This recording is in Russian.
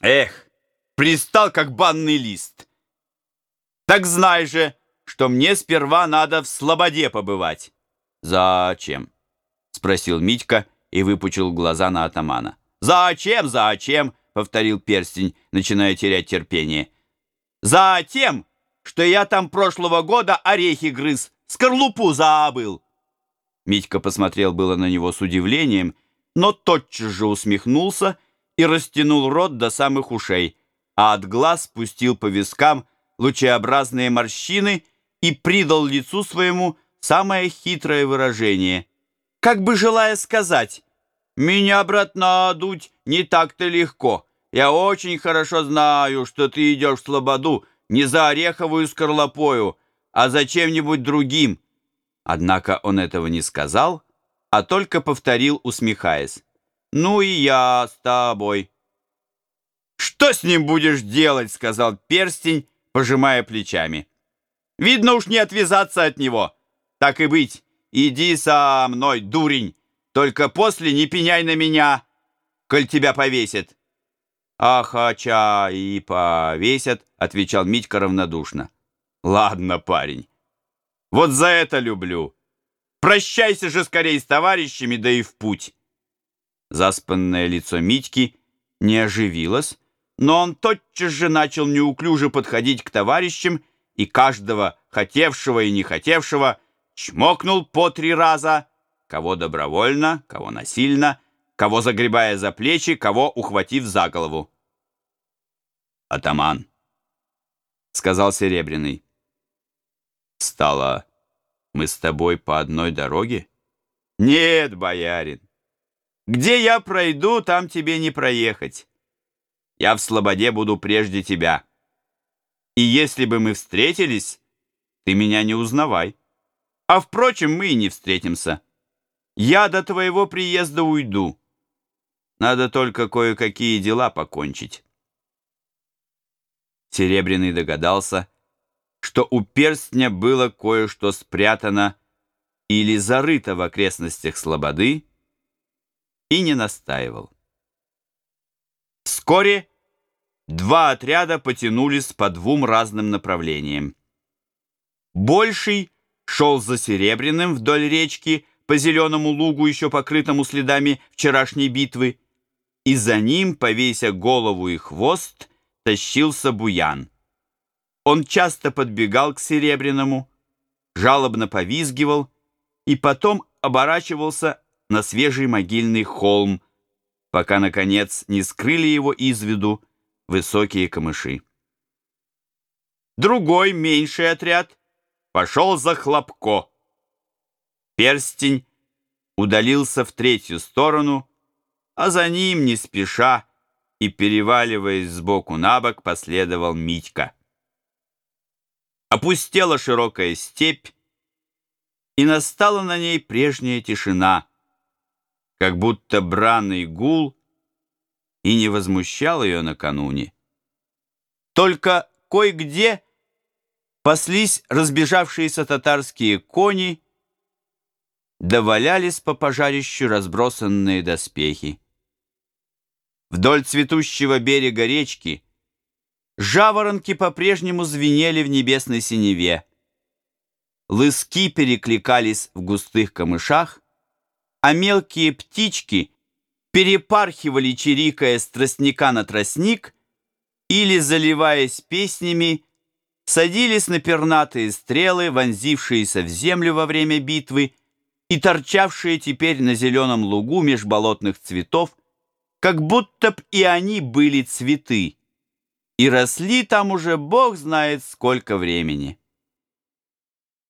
Эх, пристал, как банный лист. Так знай же, что мне сперва надо в слободе побывать. Зачем? Спросил Митька и выпучил глаза на атамана. Зачем, зачем? Повторил перстень, начиная терять терпение. Затем, что я там прошлого года орехи грыз, скорлупу забыл. Митька посмотрел было на него с удивлением, но тотчас же усмехнулся и растянул рот до самых ушей, а от глаз спустил по вискам лучеобразные морщины и придал лицу своему самое хитрое выражение, как бы желая сказать «Меня, брат, надуть не так-то легко. Я очень хорошо знаю, что ты идешь в слободу не за ореховую скорлупою, а за чем-нибудь другим». Однако он этого не сказал, а только повторил, усмехаясь. «Ну и я с тобой». «Что с ним будешь делать?» — сказал перстень, пожимая плечами. «Видно уж не отвязаться от него. Так и быть, иди со мной, дурень, только после не пеняй на меня, коль тебя повесят». «Ах, ача, и повесят», — отвечал Митька равнодушно. «Ладно, парень, вот за это люблю. Прощайся же скорее с товарищами, да и в путь». Заспанное лицо Митьки не оживилось, но он тотчас же начал неуклюже подходить к товарищам и каждого, хотевшего и не хотевшего, чмокнул по три раза, кого добровольно, кого насильно, кого загребая за плечи, кого ухватив за голову. «Атаман», — сказал Серебряный, — «стало, мы с тобой по одной дороге?» «Нет, боярин, где я пройду, там тебе не проехать. Я в Слободе буду прежде тебя. И если бы мы встретились, ты меня не узнавай. А, впрочем, мы и не встретимся. Я до твоего приезда уйду. Надо только кое-какие дела покончить». Серебряный догадался, что у перстня было кое-что спрятано или зарыто в окрестностях Слободы, и не настаивал. Вскоре два отряда потянулись по двум разным направлениям. Больший шел за Серебряным вдоль речки по зеленому лугу, еще покрытому следами вчерашней битвы, и за ним, повеся голову и хвост, тащился Буян. Он часто подбегал к Серебряному, жалобно повизгивал и потом оборачивался на свежий могильный холм, пока, наконец, не скрыли его из виду высокие камыши. Другой, меньший отряд, пошел за Хлопко. Перстень удалился в третью сторону, а за ним, не спеша и переваливаясь сбоку на бок, последовал Митька. Опустела широкая степь, и настала на ней прежняя тишина — как будто бранный гул и не возмущал ее накануне. Только кое-где паслись разбежавшиеся татарские кони, довалялись по пожарищу разбросанные доспехи. Вдоль цветущего берега речки жаворонки по-прежнему звенели в небесной синеве. Лыски перекликались в густых камышах, а мелкие птички перепархивали, чирикая с тростника на тростник, или, заливаясь песнями, садились на пернатые стрелы, вонзившиеся в землю во время битвы и торчавшие теперь на зеленом лугу меж болотных цветов, как будто б и они были цветы, и росли там уже бог знает сколько времени.